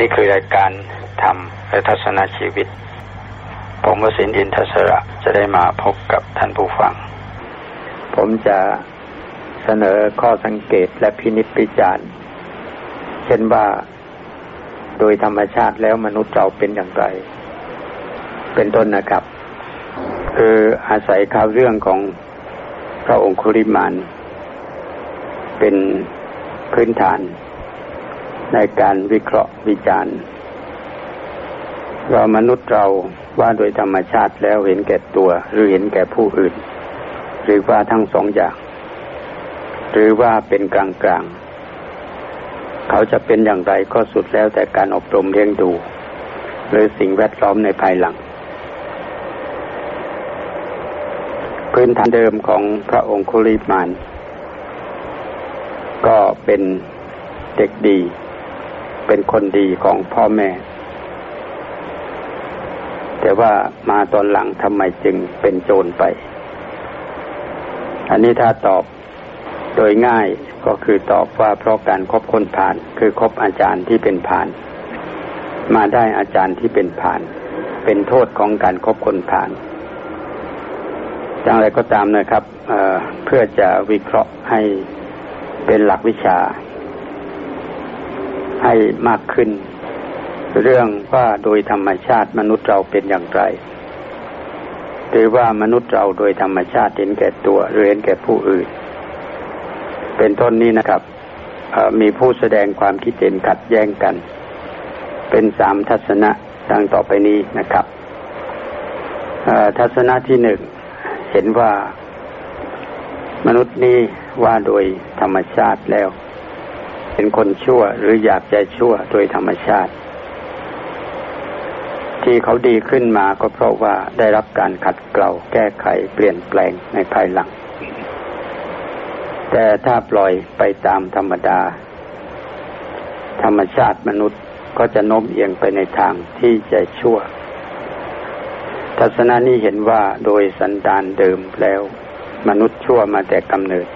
นี่คือรายการธรรมและทัศนชีวิต ผมวสินอินทศระจะได้มาพบกับท่านผู้ฟัง ผมจะเสนอข้อสังเกตและพินิจพิจารณ์เช่นว่าโดยธรรมชาติแล้วมนุษย์เราเป็นอย่างไร เป็นต้นนะครับ คืออาศัยข่าวเรื่องของพระองคุริมานเป็นพื้นฐาน ในการวิเคราะห์วิจารณ์ว่ามนุษย์เราว่าโดยธรรมชาติแล้วเห็นแก่ตัว หรือเห็นแก่ผู้อื่น หรือว่าทั้งสองอย่าง หรือว่าเป็นกลางกลางเขาจะเป็นอย่างไรก็สุดแล้วแต่การอบรมเลี้ยงดู หรือสิ่งแวดล้อมในภายหลัง พื้นฐานเดิมของพระองค์คุริมานก็เป็นเด็กดี เป็นคนดีของพ่อแม่ แต่ว่ามาตอนหลังทำไมจึงเป็นโจรไป อันนี้ถ้าตอบโดยง่ายก็คือตอบว่าเพราะการครบคนผ่าน คือคบอาจารย์ที่เป็นผ่าน มาได้อาจารย์ที่เป็นผ่าน เป็นโทษของการครบคนผ่านอย่างไรก็ตามนะครับเเพื่อจะวิเคราะห์ให้เป็นหลักวิชา ให้มากขึ้น เรื่องว่าโดยธรรมชาติมนุษย์เราเป็นอย่างไรหรือว่ามนุษย์เราโดยธรรมชาติเห็นแก่ตัวหรือเห็นแก่ผู้อื่น เป็นต้นนี้นะครับมีผู้แสดงความคิดเห็นขัดแย้งกัน เป็นสามทัศนะดังต่อไปนี้นะครับทัศนะที่หนึ่งเห็นว่ามนุษย์นี้ว่าโดยธรรมชาติแล้ว เป็นคนชั่ว หรืออยากจะชั่วโดยธรรมชาติ ที่เขาดีขึ้นมาก็เพราะว่าได้รับการขัดเกลาแก้ไขเปลี่ยนแปลงในภายหลัง แต่ถ้าปล่อยไปตามธรรมดา ธรรมชาติมนุษย์ก็จะโน้มเอียงไปในทางที่จะชั่ว ทัศนะนี้เห็นว่าโดยสันดานเดิมแล้ว มนุษย์ชั่วมาแต่กำเนิด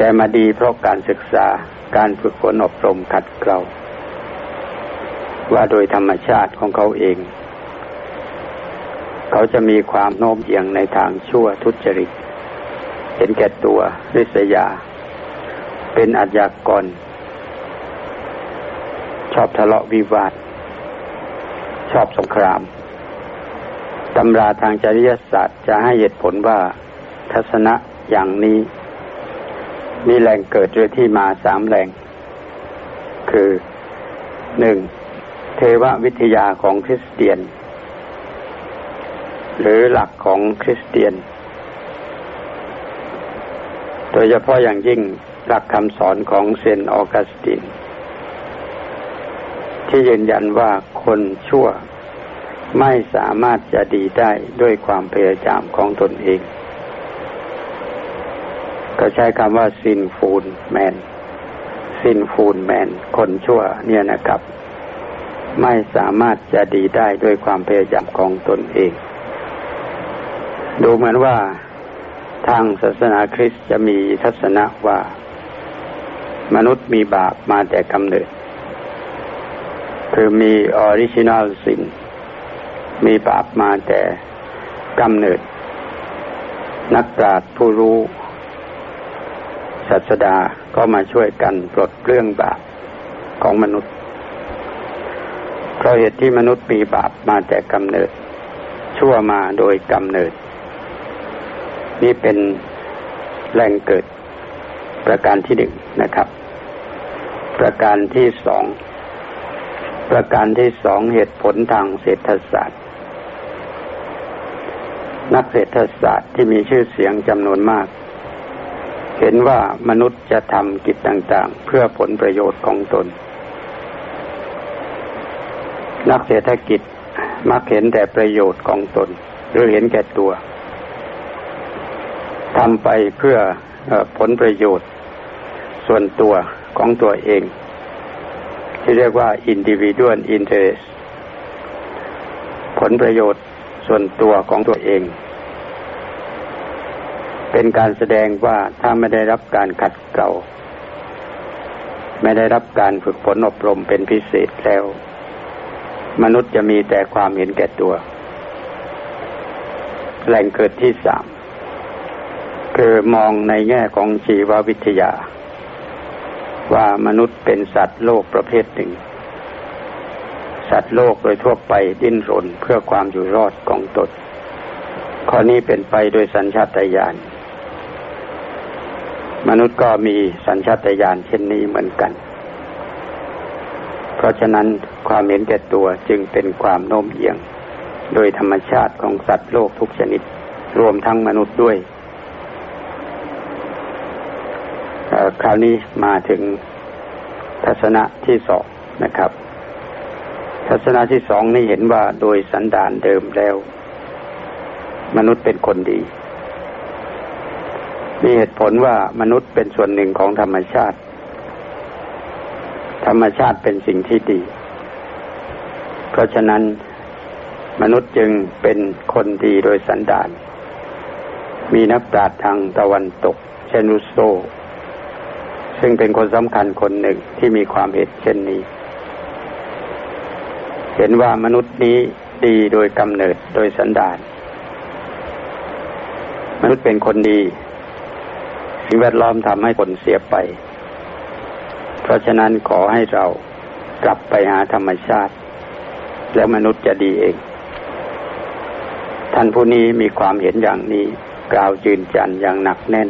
แต่มาดีเพราะการศึกษาการฝึกฝนอบรมขัดเกลาว่าโดยธรรมชาติของเขาเอง เขาจะมีความโน้มเอียงในทางชั่วทุจริต เห็นแก่ตัวริษยา เป็นอาชญากร ชอบทะเลาะวิวาท ชอบสงครามตำราทางจริยศาสตร์จะให้เหตุผลว่าทัศนะอย่างนี้ มีแหล่งเกิดโดยที่มาสามแหล่งคือหนึ่งเทววิทยาของคริสเตียน หรือหลักของคริสเตียน โดยเฉพาะอย่างยิ่งหลักคำสอนของเซนออกัสติน ที่ยืนยันว่าคนชั่วไม่สามารถจะดีได้ด้วยความพยายามของตนเอง ก็ใช้คำว่าซินฟูลแมนซินฟูลแมนคนชั่วเนี่ยนะครับ ไม่สามารถจะดีได้ด้วยความพยายามของตนเอง ดูเหมือนว่าทางศาสนาคริสต์จะมีทัศนะว่า มนุษย์มีบาปมาแต่กำเนิด คือมีออริจินัลซินมีบาปมาแต่กำเนิด นักปราชญ์ผู้รู้ ศาสดาก็มาช่วยกันปลดเรื่องบาปของมนุษย์ เพราะเหตุที่มนุษย์มีบาปมาแต่กำเนิด ชั่วมาโดยกำเนิด นี่เป็นแหล่งเกิดประการที่หนึ่งนะครับ ประการที่สอง ประการที่สองเหตุผลทางเศรษฐศาสตร์ นักเศรษฐศาสตร์ที่มีชื่อเสียงจำนวนมาก เห็นว่ามนุษย์จะทำกิจต่างๆ เพื่อผลประโยชน์ของตน นักเศรษฐกิจมักเห็นแต่ประโยชน์ของตน หรือเห็นแก่ตัวทำไปเพื่อผลประโยชน์ ส่วนตัวของตัวเอง ที่เรียกว่า individual interest ผลประโยชน์ส่วนตัวของตัวเอง เป็นการแสดงว่าถ้าไม่ได้รับการขัดเกลาไม่ได้รับการฝึกฝนอบรมเป็นพิเศษแล้ว มนุษย์จะมีแต่ความเห็นแก่ตัว แหล่งเกิดที่สามคือมองในแง่ของชีววิทยา ว่ามนุษย์เป็นสัตว์โลกประเภทหนึ่ง สัตว์โลกโดยทั่วไปดิ้นรนเพื่อความอยู่รอดของตนข้อนี้เป็นไปโดยสัญชาตญาณ มนุษย์ก็มีสัญชาตญาณเช่นนี้เหมือนกัน เพราะฉะนั้นความเห็นแก่ตัวจึงเป็นความโน้มเอียง โดยธรรมชาติของสัตว์โลกทุกชนิด รวมทั้งมนุษย์ด้วย คราวนี้มาถึงทัศนะที่สองนะครับ ทัศนะที่สองนี่เห็นว่าโดยสันดานเดิมแล้ว มนุษย์เป็นคนดี มีเหตุผลว่ามนุษย์เป็นส่วนหนึ่งของธรรมชาติ ธรรมชาติเป็นสิ่งที่ดี เพราะฉะนั้นมนุษย์จึงเป็นคนดีโดยสันดาน มีนักปราชญ์ทางตะวันตก เชนุโซ ซึ่งเป็นคนสำคัญคนหนึ่งที่มีความเห็นเช่นนี้ เห็นว่ามนุษย์นี้ดีโดยกำเนิดโดยสันดาน มนุษย์เป็นคนดี สิ่งแวดล้อมทำให้คนเสียไป เพราะฉะนั้นขอให้เรากลับไปหาธรรมชาติ แล้วมนุษย์จะดีเอง ท่านผู้นี้มีความเห็นอย่างนี้ กล่าวยืนยันอย่างหนักแน่น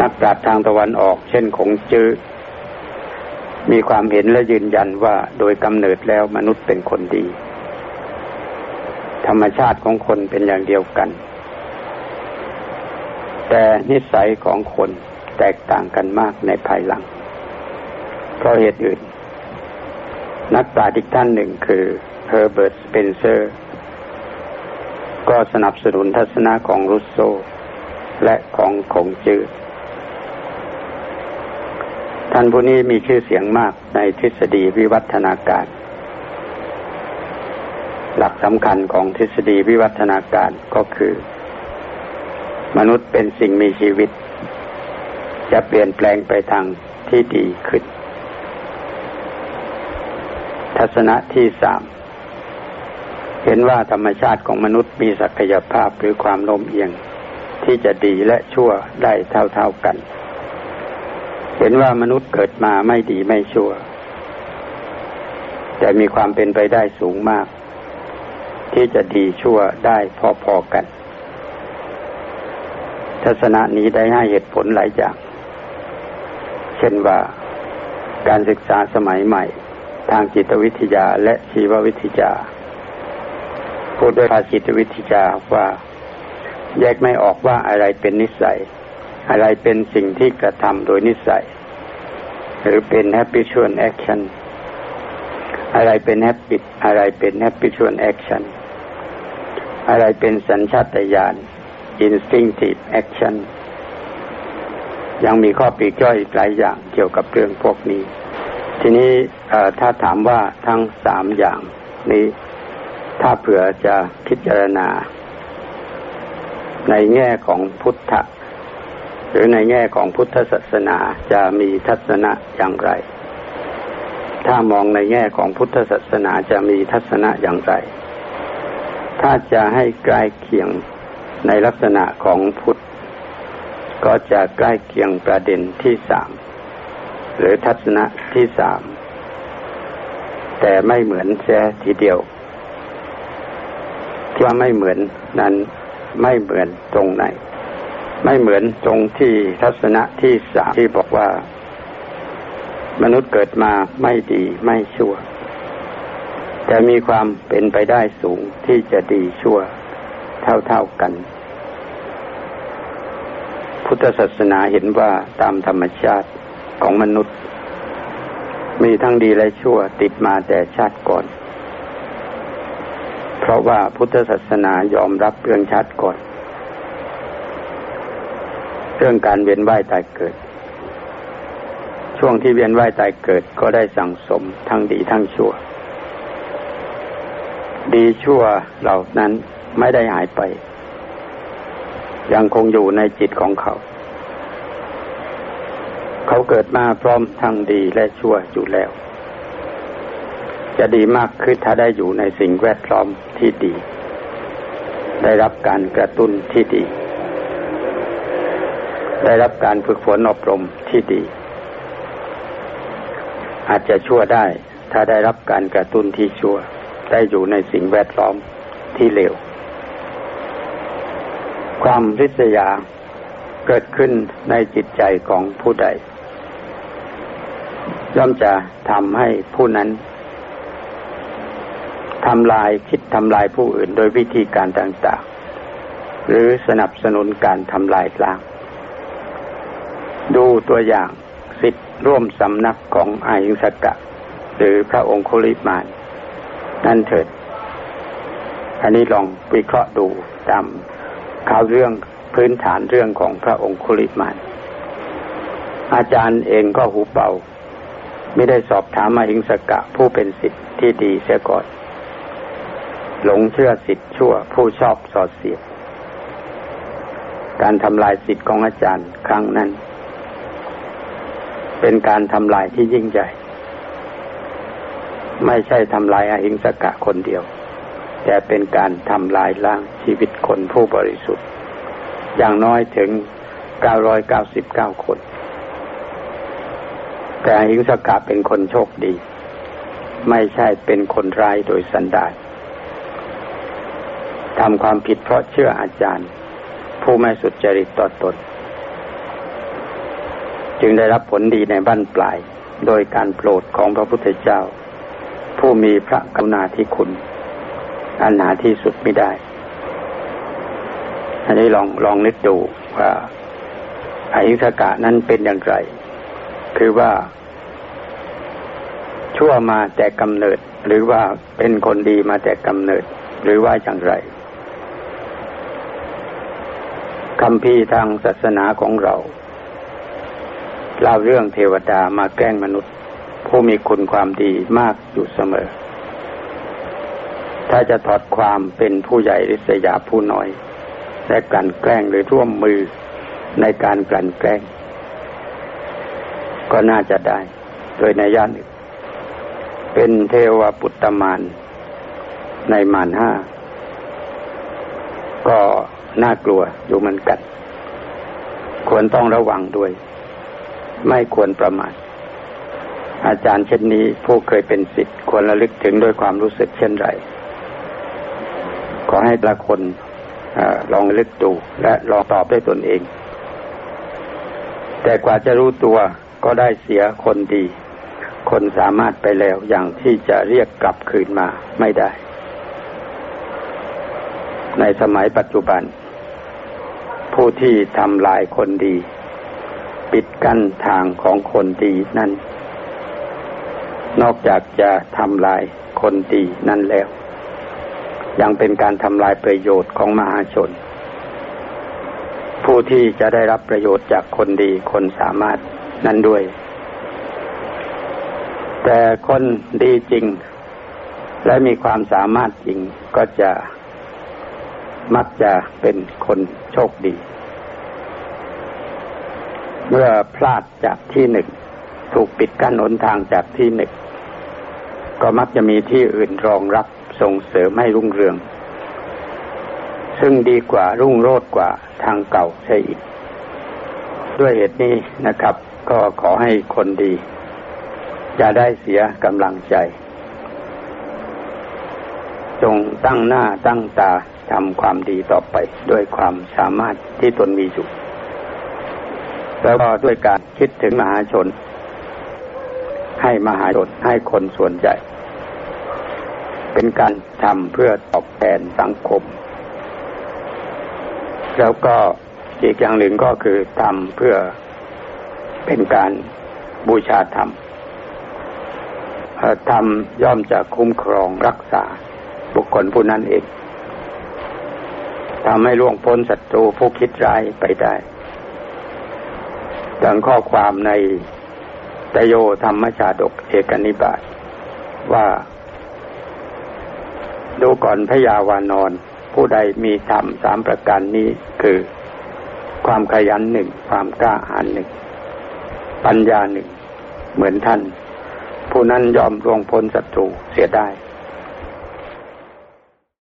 นักปราชญ์ทางตะวันออก เช่นคงจื้อมีความเห็นและยืนยันว่าโดยกำเนิดแล้วมนุษย์เป็นคนดี ธรรมชาติของคนเป็นอย่างเดียวกัน แต่นิสัยของคนแตกต่างกันมากในภายหลัง เพราะเหตุอื่น นักปราชญ์อีกท่านหนึ่งคือเฮอร์เบิร์ตสเปนเซอร์ ก็สนับสนุนทัศนะของรุสโซ และของขงจื๊อท่านผู้นี้มีชื่อเสียงมากในทฤษฎีวิวัฒนาการ หลักสำคัญของทฤษฎีวิวัฒนาการก็คือ มนุษย์เป็นสิ่งมีชีวิต จะเปลี่ยนแปลงไปทางที่ดีขึ้น ทัศนะที่สาม เห็นว่าธรรมชาติของมนุษย์มีศักยภาพหรือความโน้มเอียง ที่จะดีและชั่วได้เท่าๆกัน เห็นว่ามนุษย์เกิดมาไม่ดีไม่ชั่ว แต่มีความเป็นไปได้สูงมาก ที่จะดีชั่วได้พอๆกัน ทัศนะนี้ได้ให้เหตุผลหลายอย่าง เช่นว่าการศึกษาสมัยใหม่ ทางจิตวิทยาและชีววิทยาพูดด้วยภาษาจิตวิทยาว่าแยกไม่ออกว่าอะไรเป็นนิสัย อะไรเป็นสิ่งที่กระทำโดยนิสัย หรือเป็น habitual action อะไรเป็น habit อะไรเป็น habitual action อะไรเป็นสัญชาตญาณ instinctive action ยังมีข้อปีกย่อยอีกหลายอย่างเกี่ยวกับเรื่องพวกนี้ ทีนี้ถ้าถามว่าทั้งสามอย่างนี้ ถ้าเผื่อจะพิจารณา ในแง่ของพุทธะหรือในแง่ของพุทธศาสนาจะมีทัศนะอย่างไร ถ้ามองในแง่ของพุทธศาสนาจะมีทัศนะอย่างไร ถ้าจะให้ใกล้เคียง ในลักษณะของพุทธ ก็จะใกล้เคียงประเด็นที่สามหรือทัศนะที่สามแต่ไม่เหมือนแค่ทีเดียวที่ว่าไม่เหมือนนั้นไม่เหมือนตรงไหน ไม่เหมือนตรงที่ทัศนะที่สามที่บอกว่า มนุษย์เกิดมาไม่ดีไม่ชั่ว แต่มีความเป็นไปได้สูงที่จะดีชั่ว เท่าๆกัน พุทธศาสนาเห็นว่าตามธรรมชาติของมนุษย์ มีทั้งดีและชั่วติดมาแต่ชาติก่อน เพราะว่าพุทธศาสนายอมรับเรื่องชาติก่อน เรื่องการเวียนว่ายตายเกิด ช่วงที่เวียนว่ายตายเกิดก็ได้สั่งสมทั้งดีทั้งชั่วดีชั่วเหล่านั้น ไม่ได้หายไป ยังคงอยู่ในจิตของเขา เขาเกิดมาพร้อมทั้งดีและชั่วอยู่แล้ว จะดีมากคือถ้าได้อยู่ในสิ่งแวดล้อมที่ดี ได้รับการกระตุ้นที่ดี ได้รับการฝึกฝนอบรมที่ดี อาจจะชั่วได้ถ้าได้รับการกระตุ้นที่ชั่วได้อยู่ในสิ่งแวดล้อมที่เลว ความริษยาเกิดขึ้นในจิตใจของผู้ใด ย่อมจะทำให้ผู้นั้นทำลายคิดทำลายผู้อื่นโดยวิธีการต่างๆ หรือสนับสนุนการทำลายล้าง ดูตัวอย่างสิทธิร่วมสำนักของอายิงสกะ หรือพระองคุลิมาน นั่นเถิด อันนี้ลองวิเคราะห์ดูตาม ข่าวเรื่องพื้นฐานเรื่องของพระองคุลิมานอาจารย์เองก็หูเป่าไม่ได้สอบถามมาหิงสกะผู้เป็นสิทธิ์ที่ดีเสียก่อน หลงเชื่อสิทธิ์ชั่วผู้ชอบสอดเสียดการทำลายสิทธิ์ของอาจารย์ครั้งนั้น เป็นการทำลายที่ยิ่งใหญ่ ไม่ใช่ทำลายอหิงสกะคนเดียว แต่เป็นการทำลายล้างชีวิตคนผู้บริสุทธิ์ อย่างน้อยถึง 999 คน แต่หิงสกาเป็นคนโชคดี ไม่ใช่เป็นคนร้ายโดยสันดานทำความผิดเพราะเชื่ออาจารย์ ผู้ไม่สุดจริตต่อตน จึงได้รับผลดีในบ้านปลาย โดยการโปรดของพระพุทธเจ้า ผู้มีพระกรุณาธิคุณ อันหาที่สุดไม่ได้ อันนี้ลองลองนึกดูว่าอายุสกะนั้นเป็นอย่างไร คือว่า ชั่วมาแต่กำเนิด หรือว่าเป็นคนดีมาแต่กำเนิด หรือว่าอย่างไรคำพีทางศาสนาของเราเล่าเรื่องเทวดามาแกล้งมนุษย์ ผู้มีคุณความดีมากอยู่เสมอ ถ้าจะถอดความเป็นผู้ใหญ่หรือสยาผู้น้อย และกลั่นแกล้งหรือร่วมมือในการกลั่นแกล้ง ก็น่าจะได้ โดยในย่านเป็นเทวปุตตมานในมานห้า ก็น่ากลัวอยู่เหมือนกัน ควรต้องระวังด้วย ไม่ควรประมาทอาจารย์เช่นนี้ผู้เคยเป็นสิทธิ์ควรระลึกถึงด้วยความรู้สึกเช่นไร ขอให้ละคนลองลึกดูและลองตอบได้ตนเอง แต่กว่าจะรู้ตัวก็ได้เสียคนดี คนสามารถไปแล้วอย่างที่จะเรียกกลับคืนมาไม่ได้ ในสมัยปัจจุบัน ผู้ที่ทำลายคนดี ปิดกั้นทางของคนดีนั่นนอกจากจะทำลายคนดีนั่นแล้ว ยังเป็นการทำลายประโยชน์ของมหาชน ผู้ที่จะได้รับประโยชน์จากคนดีคนสามารถนั้นด้วย แต่คนดีจริง และมีความสามารถจริงก็จะมักจะเป็นคนโชคดี เมื่อพลาดจากที่หนึ่ง ถูกปิดกั้นหนทางจากที่หนึ่ง ก็มักจะมีที่อื่นรองรับ ส่งเสริมให้รุ่งเรือง ซึ่งดีกว่ารุ่งโรจน์กว่าทางเก่าใช่อีก ด้วยเหตุนี้นะครับ ก็ขอให้คนดีจะได้เสียกำลังใจ จงตั้งหน้าตั้งตาทำความดีต่อไปด้วยความสามารถที่ตนมีอยู่แล้วก็ด้วยการคิดถึงมหาชน ให้มหาชนให้คนส่วนใหญ่ เป็นการทำเพื่อตอบแทนสังคม แล้วก็อีกอย่างหนึ่งก็คือทำเพื่อเป็นการบูชาธรรมธรรมย่อมจะคุ้มครองรักษาบุคคลผู้นั้นเองทำให้ล่วงพ้นศัตรูผู้คิดร้ายไปได้ดังข้อความในตโยธรรมชาดกเอกนิบาตว่า ดูก่อนพยาวานอน ผู้ใดมีธรรมสามประการนี้คือ ความขยันหนึ่งความกล้าหาญหนึ่งปัญญาหนึ่งเหมือนท่าน ผู้นั้นยอมรวงพ้นศัตรูเสียได้